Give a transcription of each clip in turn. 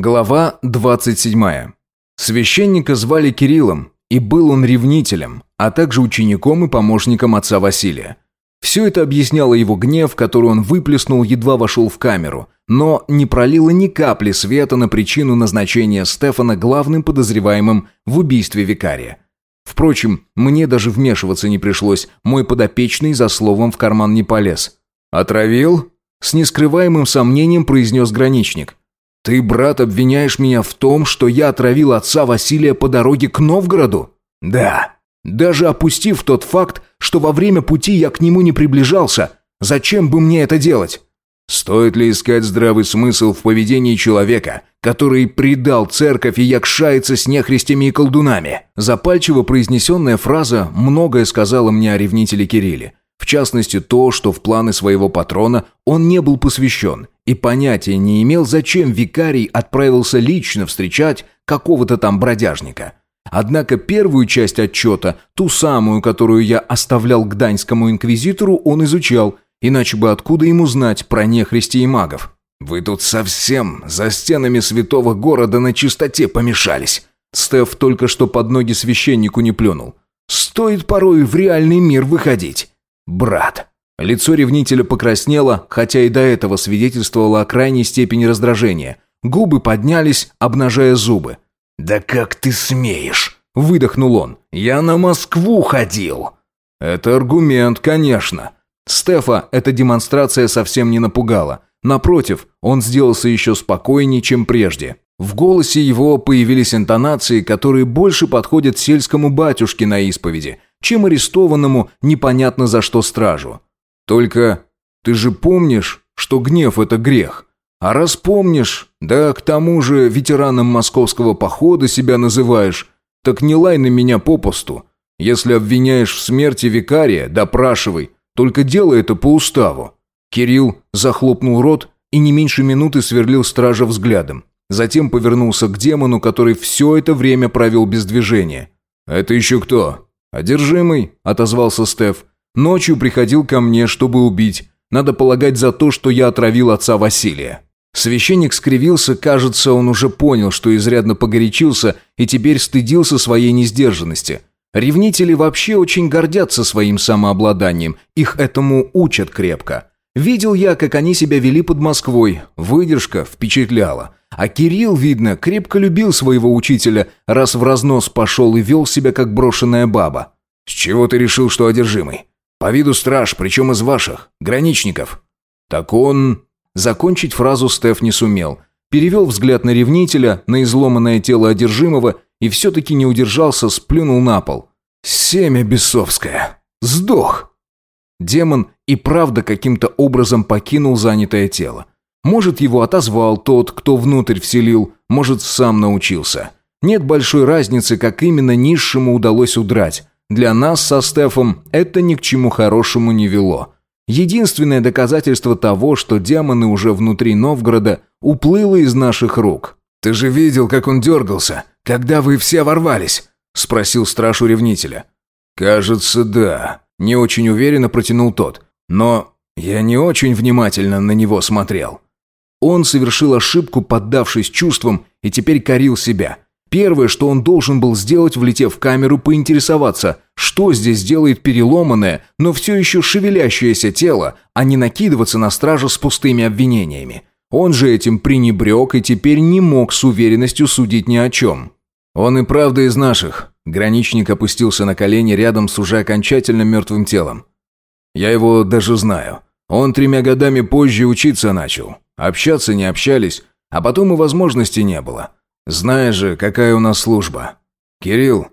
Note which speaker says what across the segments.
Speaker 1: Глава 27. Священника звали Кириллом, и был он ревнителем, а также учеником и помощником отца Василия. Все это объясняло его гнев, который он выплеснул, едва вошел в камеру, но не пролило ни капли света на причину назначения Стефана главным подозреваемым в убийстве викария. Впрочем, мне даже вмешиваться не пришлось, мой подопечный за словом в карман не полез. «Отравил?» С нескрываемым сомнением произнес граничник. «Ты, брат, обвиняешь меня в том, что я отравил отца Василия по дороге к Новгороду?» «Да». «Даже опустив тот факт, что во время пути я к нему не приближался, зачем бы мне это делать?»
Speaker 2: Стоит ли искать здравый смысл в поведении человека, который предал церковь и якшается с нехристями и колдунами?
Speaker 1: Запальчиво произнесенная фраза многое сказала мне о ревнителе Кирилле. В частности, то, что в планы своего патрона он не был посвящен и понятия не имел, зачем викарий отправился лично встречать какого-то там бродяжника. Однако первую часть отчета, ту самую, которую я оставлял к даньскому инквизитору, он изучал – Иначе бы откуда ему знать про нехристи и магов?
Speaker 2: «Вы тут совсем за стенами святого города на чистоте помешались!»
Speaker 1: Стеф только что под ноги священнику не плюнул. «Стоит порой в реальный мир выходить!» «Брат!» Лицо ревнителя покраснело, хотя и до этого свидетельствовало о крайней степени раздражения. Губы поднялись, обнажая зубы.
Speaker 2: «Да как ты смеешь?» – выдохнул он. «Я на Москву ходил!»
Speaker 1: «Это аргумент, конечно!» Стефа эта демонстрация совсем не напугала. Напротив, он сделался еще спокойнее, чем прежде. В голосе его появились интонации, которые больше подходят сельскому батюшке на исповеди, чем арестованному непонятно за что стражу. Только ты же помнишь, что гнев – это грех. А раз помнишь, да к тому же ветераном московского похода себя называешь, так не лай на меня попусту. Если обвиняешь в смерти викария, допрашивай – только делай это по уставу». Кирилл захлопнул рот и не меньше минуты сверлил стража взглядом. Затем повернулся к демону, который все это время провел без движения. «Это еще кто?» «Одержимый», — отозвался Стеф. «Ночью приходил ко мне, чтобы убить. Надо полагать за то, что я отравил отца Василия». Священник скривился, кажется, он уже понял, что изрядно погорячился и теперь стыдился своей несдержанности. Ревнители вообще очень гордятся своим самообладанием, их этому учат крепко. Видел я, как они себя вели под Москвой, выдержка впечатляла. А Кирилл, видно, крепко любил своего учителя, раз в разнос пошел и вел себя как брошенная баба.
Speaker 2: «С чего ты решил, что одержимый? По виду страж, причем из ваших, граничников».
Speaker 1: «Так он...» Закончить фразу Стеф не сумел. Перевел взгляд на ревнителя, на изломанное тело одержимого и все-таки не удержался, сплюнул на пол. «Семя бесовское! Сдох!» Демон и правда каким-то образом покинул занятое тело. Может, его отозвал тот, кто внутрь вселил, может, сам научился. Нет большой разницы, как именно низшему удалось удрать. Для нас со Стефом это ни к чему хорошему не вело. Единственное доказательство того, что демоны уже внутри Новгорода, уплыло из наших рук.
Speaker 2: «Ты же видел, как он дергался, когда вы все ворвались?» – спросил страж у ревнителя.
Speaker 1: «Кажется, да», – не очень уверенно протянул тот. «Но я не очень внимательно на него смотрел». Он совершил ошибку, поддавшись чувствам, и теперь корил себя. Первое, что он должен был сделать, влетев в камеру, поинтересоваться, что здесь делает переломанное, но все еще шевелящееся тело, а не накидываться на стража с пустыми обвинениями. Он же этим пренебрег и теперь не мог с уверенностью судить ни о чем. «Он и правда из наших». Граничник опустился на колени рядом с уже окончательно мертвым телом. «Я его даже знаю. Он тремя годами позже учиться начал. Общаться не общались, а потом и возможности не было. Знаешь же, какая у нас служба. Кирилл».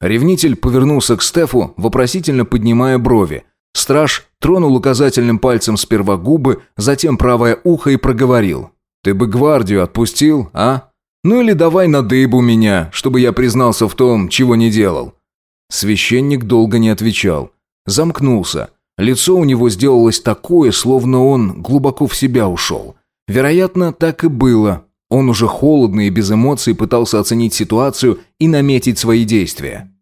Speaker 1: Ревнитель повернулся к Стефу, вопросительно поднимая брови, Страж тронул указательным пальцем сперва губы, затем правое ухо и проговорил. «Ты бы гвардию отпустил, а? Ну или давай на дыбу меня, чтобы я признался в том, чего не делал». Священник долго не отвечал. Замкнулся. Лицо у него сделалось такое, словно он глубоко в себя ушел. Вероятно, так и было. Он уже холодно и без эмоций пытался оценить ситуацию и наметить свои действия.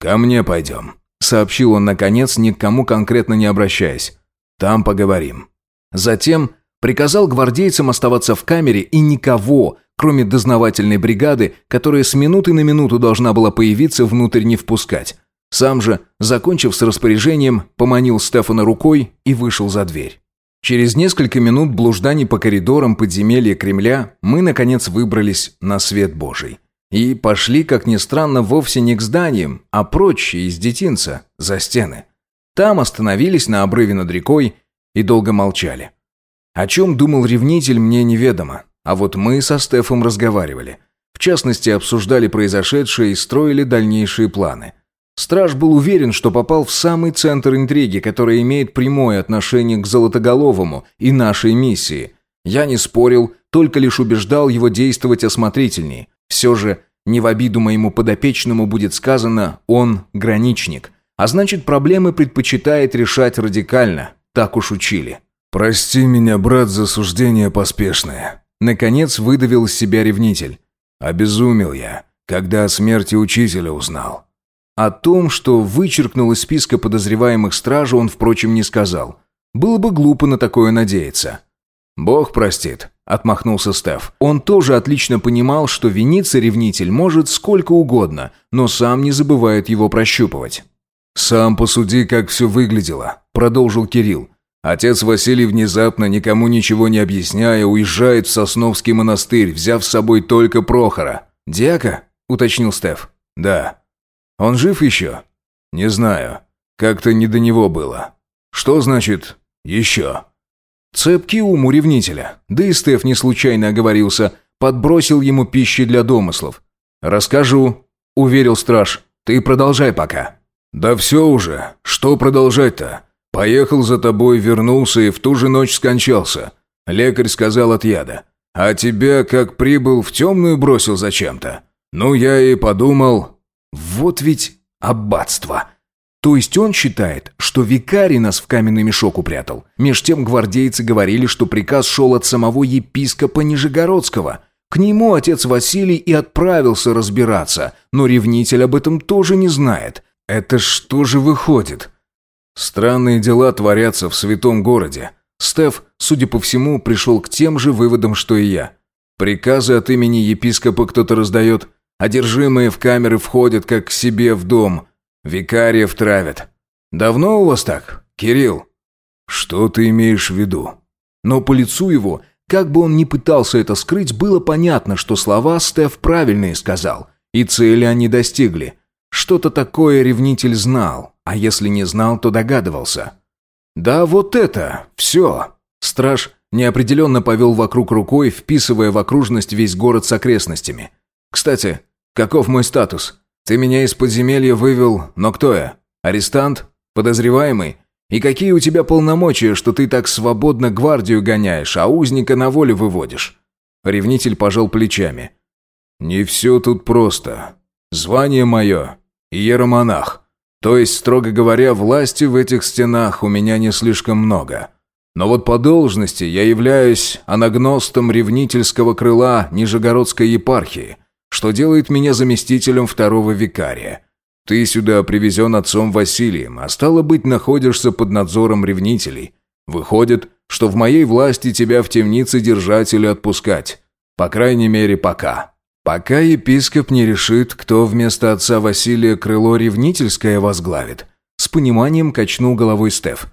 Speaker 2: «Ко мне пойдем»,
Speaker 1: сообщил он наконец, ни к кому конкретно не обращаясь. «Там поговорим». Затем приказал гвардейцам оставаться в камере и никого, кроме дознавательной бригады, которая с минуты на минуту должна была появиться, внутрь не впускать. Сам же, закончив с распоряжением, поманил Стефана рукой и вышел за дверь. Через несколько минут блужданий по коридорам подземелья Кремля мы, наконец, выбрались на свет Божий. И пошли, как ни странно, вовсе не к зданиям, а прочь из детинца, за стены. Там остановились на обрыве над рекой и долго молчали. О чем думал ревнитель, мне неведомо. А вот мы со Стефом разговаривали. В частности, обсуждали произошедшее и строили дальнейшие планы. Страж был уверен, что попал в самый центр интриги, которая имеет прямое отношение к Золотоголовому и нашей миссии. Я не спорил, только лишь убеждал его действовать осмотрительнее. Все же, не в обиду моему подопечному будет сказано, он граничник. А значит, проблемы предпочитает решать радикально. Так уж учили.
Speaker 2: «Прости меня, брат, за суждение поспешное».
Speaker 1: Наконец выдавил из себя ревнитель.
Speaker 2: «Обезумел я, когда о смерти учителя узнал».
Speaker 1: О том, что вычеркнул из списка подозреваемых стражу, он, впрочем, не сказал. Было бы глупо на такое надеяться.
Speaker 2: «Бог простит», — отмахнулся Стеф.
Speaker 1: Он тоже отлично понимал, что виниться ревнитель может сколько угодно, но сам не забывает его прощупывать.
Speaker 2: «Сам посуди, как все выглядело», — продолжил Кирилл. Отец Василий внезапно, никому ничего не объясняя, уезжает в Сосновский монастырь, взяв с собой только Прохора.
Speaker 1: «Диака?» — уточнил Стеф.
Speaker 2: «Да». Он жив еще? Не знаю. Как-то не до него было. Что значит «еще»?
Speaker 1: Цепкий ум у ревнителя. Да и Стеф не случайно оговорился. Подбросил ему пищи для домыслов. «Расскажу», — уверил страж. «Ты продолжай пока».
Speaker 2: «Да все уже. Что продолжать-то? Поехал за тобой, вернулся и в ту же ночь скончался. Лекарь сказал от яда. А тебя, как прибыл, в темную бросил зачем-то. Ну, я и подумал,
Speaker 1: вот ведь аббатство. То есть он считает, что викарий нас в каменный мешок упрятал. Меж тем гвардейцы говорили, что приказ шел от самого епископа Нижегородского. К нему отец Василий и отправился разбираться, но ревнитель об этом тоже не знает. Это что же выходит?
Speaker 2: Странные дела творятся в святом городе. Стеф, судя по всему, пришел к тем же выводам, что и я. Приказы от имени епископа кто-то раздает – Одержимые в камеры входят, как к себе в дом. Викариев травят. Давно у вас так, Кирилл?»
Speaker 1: «Что ты имеешь в виду?» Но по лицу его, как бы он ни пытался это скрыть, было понятно, что слова Стеф правильные сказал, и цели они достигли. Что-то такое ревнитель знал, а если не знал, то догадывался. «Да вот это, все!» Страж неопределенно повел вокруг рукой, вписывая в окружность весь город с окрестностями. «Кстати, Каков мой статус? Ты меня из подземелья вывел, но кто я? Арестант? Подозреваемый? И какие у тебя полномочия, что ты так свободно гвардию гоняешь, а узника на волю выводишь?» Ревнитель пожал плечами.
Speaker 2: «Не все тут просто. Звание мое – иеромонах. То есть, строго говоря, власти в этих стенах у меня не слишком много. Но вот по должности я являюсь анагностом ревнительского крыла Нижегородской епархии – что делает меня заместителем второго викария. Ты сюда привезен отцом Василием, а стало быть, находишься под надзором ревнителей. Выходит, что в моей власти тебя в темнице держать или отпускать. По крайней мере, пока. Пока епископ не решит, кто вместо отца Василия крыло ревнительское возглавит. С пониманием качнул головой Стеф.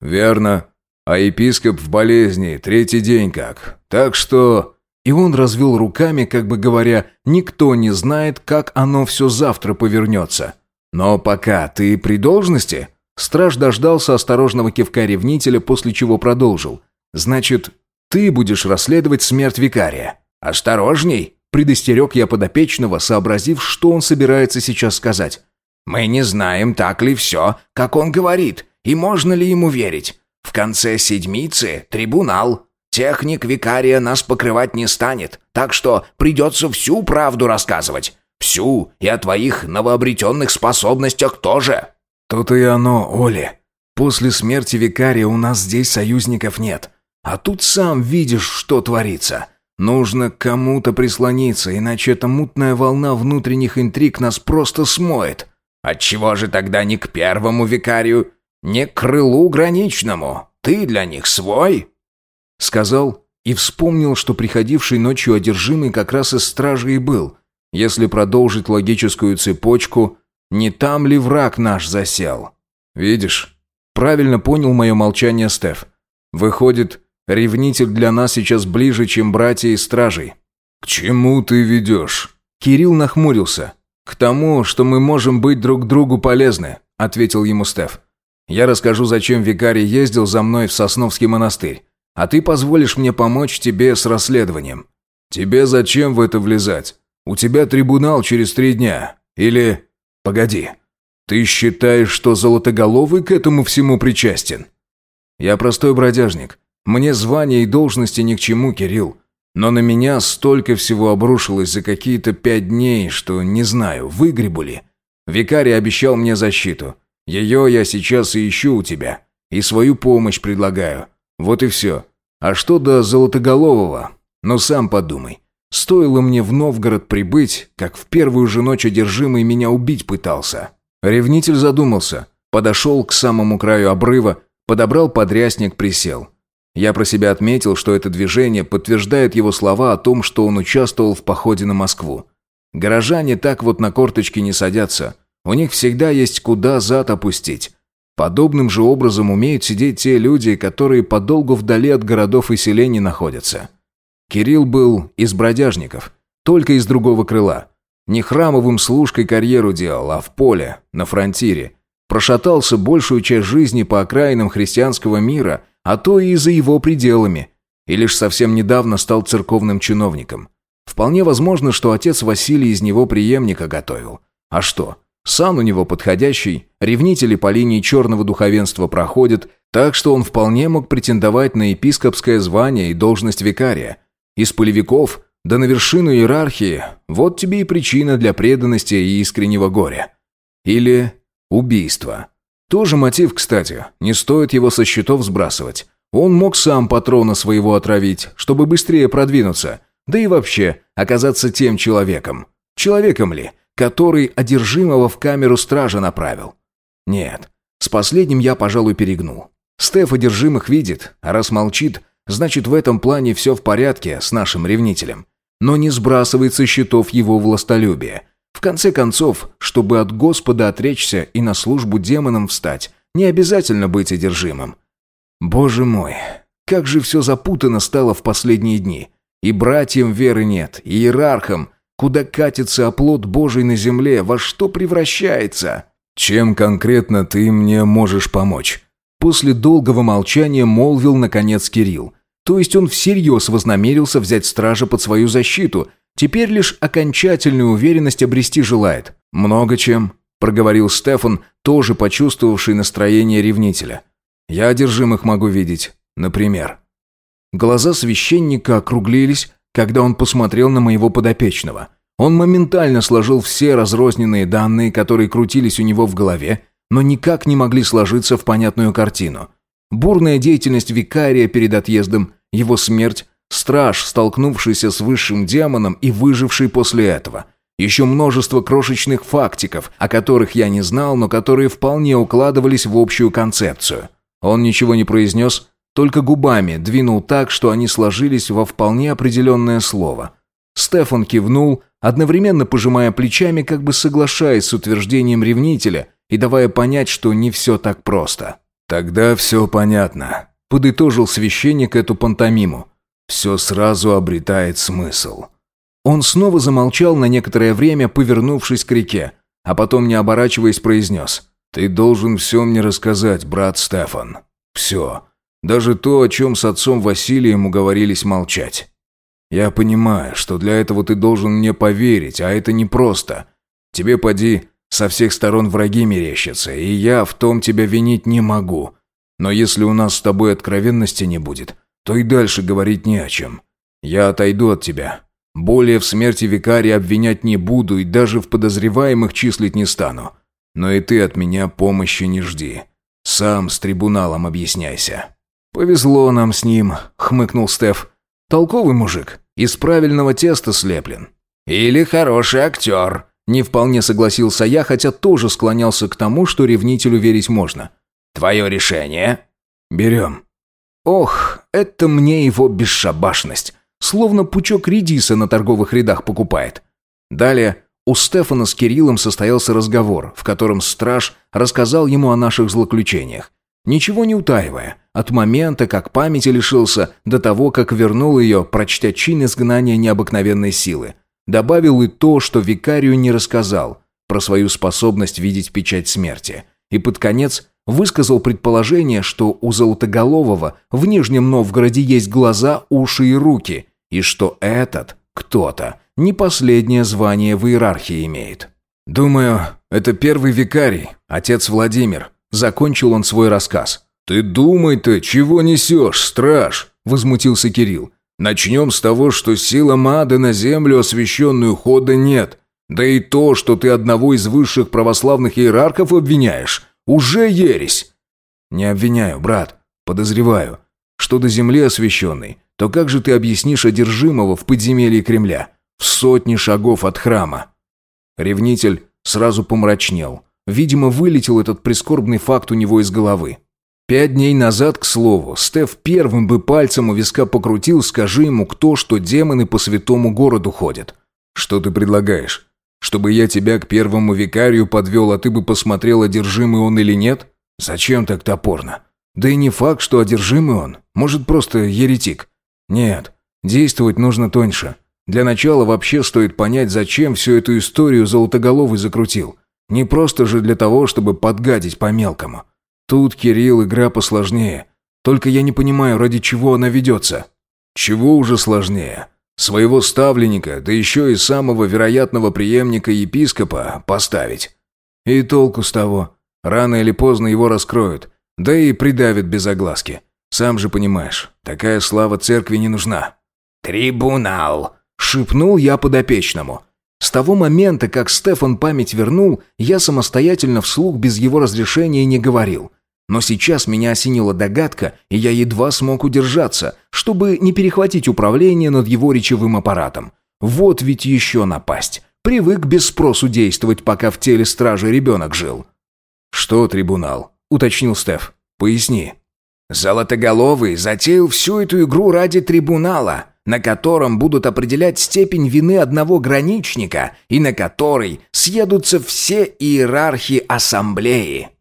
Speaker 2: Верно. А епископ в болезни, третий день как. Так что...
Speaker 1: И он развел руками, как бы говоря, никто не знает, как оно все завтра повернется. Но пока ты при должности? Страж дождался осторожного кивка ревнителя, после чего продолжил. Значит, ты будешь расследовать смерть викария. Осторожней, предостерег я подопечного, сообразив, что он собирается сейчас сказать. Мы не знаем, так ли все, как он говорит, и можно ли ему верить. В конце седмицы трибунал, Техник викария нас покрывать не станет, так что придется всю правду рассказывать. Всю и о твоих новообретенных способностях тоже».
Speaker 2: «То-то и оно, Оли. После смерти викария у нас здесь союзников нет. А тут сам видишь, что творится. Нужно к кому-то прислониться, иначе эта мутная волна внутренних интриг нас просто смоет».
Speaker 1: «Отчего же тогда не к первому викарию, не к крылу граничному? Ты для них свой?» Сказал и вспомнил, что приходивший ночью одержимый как раз из стражи и был. Если продолжить логическую цепочку, не там ли враг наш засел? Видишь, правильно понял мое молчание Стеф. Выходит, ревнитель для нас сейчас ближе, чем братья и стражей.
Speaker 2: К чему ты ведешь?
Speaker 1: Кирилл нахмурился. «К тому, что мы можем быть друг другу полезны», — ответил ему Стеф. «Я расскажу, зачем викарий ездил за мной в Сосновский монастырь, а ты позволишь мне помочь тебе с расследованием».
Speaker 2: «Тебе зачем в это влезать? У тебя трибунал через три дня. Или... Погоди. Ты считаешь, что Золотоголовый к этому всему причастен?»
Speaker 1: «Я простой бродяжник. Мне звания и должности ни к чему, Кирилл. Но на меня столько всего обрушилось за какие-то пять дней, что не знаю, выгребу ли. Викарий обещал мне защиту. Ее я сейчас и ищу у тебя. И свою помощь предлагаю. Вот и все. А что до Золотоголового? Ну сам подумай. Стоило мне в Новгород прибыть, как в первую же ночь одержимый меня убить пытался. Ревнитель задумался, подошел к самому краю обрыва, подобрал подрясник, присел. Я про себя отметил, что это движение подтверждает его слова о том, что он участвовал в походе на Москву. Горожане так вот на корточки не садятся. У них всегда есть куда зад опустить. Подобным же образом умеют сидеть те люди, которые подолгу вдали от городов и селений находятся. Кирилл был из бродяжников, только из другого крыла. Не храмовым служкой карьеру делал, а в поле, на фронтире. Прошатался большую часть жизни по окраинам христианского мира – а то и за его пределами, и лишь совсем недавно стал церковным чиновником. Вполне возможно, что отец Василий из него преемника готовил. А что? Сан у него подходящий, ревнители по линии черного духовенства проходят, так что он вполне мог претендовать на епископское звание и должность викария. Из полевиков да на вершину иерархии – вот тебе и причина для преданности и искреннего горя. Или убийство. Тоже мотив, кстати. Не стоит его со счетов сбрасывать. Он мог сам патрона своего отравить, чтобы быстрее продвинуться. Да и вообще, оказаться тем человеком. Человеком ли, который одержимого в камеру стража направил? Нет, с последним я, пожалуй, перегнул. Стеф одержимых видит, а раз молчит, значит в этом плане все в порядке с нашим ревнителем. Но не сбрасывает со счетов его властолюбие – в конце концов, чтобы от Господа отречься и на службу демонам встать, не обязательно быть одержимым. Боже мой, как же все запутано стало в последние дни. И братьям веры нет, и иерархам. Куда катится оплот Божий на земле, во что превращается?
Speaker 2: Чем конкретно ты мне можешь помочь?
Speaker 1: После долгого молчания молвил наконец Кирилл. То есть он всерьез вознамерился взять стража под свою защиту, Теперь лишь окончательную уверенность обрести желает. Много чем, проговорил Стефан, тоже почувствовавший настроение ревнителя. Я одержимых могу видеть, например. Глаза священника округлились, когда он посмотрел на моего подопечного. Он моментально сложил все разрозненные данные, которые крутились у него в голове, но никак не могли сложиться в понятную картину. Бурная деятельность викария перед отъездом, его смерть, Страж, столкнувшийся с высшим демоном и выживший после этого. Еще множество крошечных фактиков, о которых я не знал, но которые вполне укладывались в общую концепцию. Он ничего не произнес, только губами двинул так, что они сложились во вполне определенное слово. Стефан кивнул, одновременно пожимая плечами, как бы соглашаясь с утверждением ревнителя и давая понять, что не все так просто.
Speaker 2: «Тогда все понятно», — подытожил священник эту пантомиму все сразу обретает смысл.
Speaker 1: Он снова замолчал на некоторое время, повернувшись к реке, а потом, не оборачиваясь, произнес.
Speaker 2: «Ты должен все мне рассказать, брат Стефан. Все. Даже то, о чем с отцом Василием уговорились молчать. Я понимаю, что для этого ты должен мне поверить, а это непросто. Тебе, поди, со всех сторон враги мерещатся, и я в том тебя винить не могу. Но если у нас с тобой откровенности не будет, то и дальше говорить не о чем. Я отойду от тебя. Более в смерти викария обвинять не буду и даже в подозреваемых числить не стану. Но и ты от меня помощи не жди. Сам с трибуналом объясняйся».
Speaker 1: «Повезло нам с ним», — хмыкнул Стеф. «Толковый мужик, из правильного теста слеплен».
Speaker 3: «Или хороший актер», —
Speaker 1: не вполне согласился я, хотя тоже склонялся к тому, что ревнителю верить можно.
Speaker 3: «Твое решение?»
Speaker 1: «Берем». Ох, это мне его бесшабашность. Словно пучок редиса на торговых рядах покупает. Далее у Стефана с Кириллом состоялся разговор, в котором страж рассказал ему о наших злоключениях. Ничего не утаивая, от момента, как памяти лишился, до того, как вернул ее, прочтя чин изгнания необыкновенной силы. Добавил и то, что викарию не рассказал, про свою способность видеть печать смерти. И под конец высказал предположение, что у Золотоголового в Нижнем Новгороде есть глаза, уши и руки, и что этот кто-то не последнее звание в иерархии имеет. «Думаю, это первый викарий, отец Владимир», — закончил он свой рассказ.
Speaker 2: «Ты думай-то, чего несешь, страж?» — возмутился Кирилл. «Начнем с того, что сила Мады на землю освященную хода нет. Да и то, что ты одного из высших православных иерархов обвиняешь, уже ересь!»
Speaker 1: «Не обвиняю, брат. Подозреваю. Что до земли освященной, то как же ты объяснишь одержимого в подземелье Кремля? В сотни шагов от храма?» Ревнитель сразу помрачнел. Видимо, вылетел этот прискорбный факт у него из головы. Пять дней назад, к слову, Стеф первым бы пальцем у виска покрутил, скажи ему кто, что демоны по святому городу ходят.
Speaker 2: «Что ты предлагаешь? Чтобы я тебя к первому викарию подвел, а ты бы посмотрел, одержимый он или нет? Зачем так топорно? Да и не факт, что одержимый он. Может, просто еретик. Нет, действовать нужно тоньше. Для начала вообще стоит понять, зачем всю эту историю Золотоголовый закрутил. Не просто же для того, чтобы подгадить по-мелкому. Тут, Кирилл, игра посложнее. Только я не понимаю, ради чего она ведется. Чего уже сложнее? Своего ставленника, да еще и самого вероятного преемника епископа поставить. И толку с того. Рано или поздно его раскроют. Да и придавят без огласки. Сам же понимаешь, такая слава церкви не нужна.
Speaker 3: «Трибунал!»
Speaker 1: Шепнул я подопечному. С того момента, как Стефан память вернул, я самостоятельно вслух без его разрешения не говорил. Но сейчас меня осенила догадка, и я едва смог удержаться, чтобы не перехватить управление над его речевым аппаратом. Вот ведь еще напасть. Привык без спросу действовать, пока в теле стражи ребенок жил.
Speaker 2: «Что трибунал?» — уточнил Стеф. «Поясни».
Speaker 3: «Золотоголовый затеял всю эту игру ради трибунала», на котором будут определять степень вины одного граничника и на который съедутся все иерархи ассамблеи.